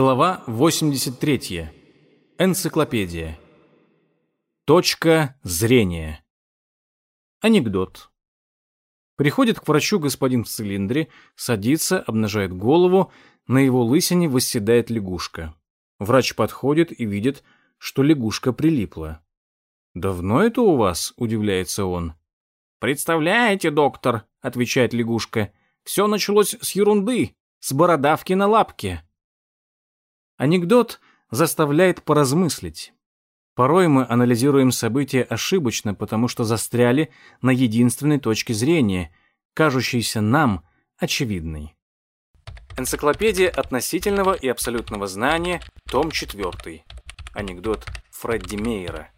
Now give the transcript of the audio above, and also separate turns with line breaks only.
Глава 83. Энциклопедия. Точка зрения. Анекдот. Приходит к врачу господин в цилиндре, садится, обнажает голову, на его лысине восседает лягушка. Врач подходит и видит, что лягушка прилипла. «Давно это у вас?» — удивляется он. «Представляете, доктор», — отвечает лягушка, — «все началось с ерунды, с бородавки на лапке». Анекдот заставляет поразмыслить. Порой мы анализируем события ошибочно, потому что застряли на единственной точке зрения, кажущейся нам очевидной. Энциклопедия относительного и абсолютного знания, том 4. Анекдот Фредди Мейера.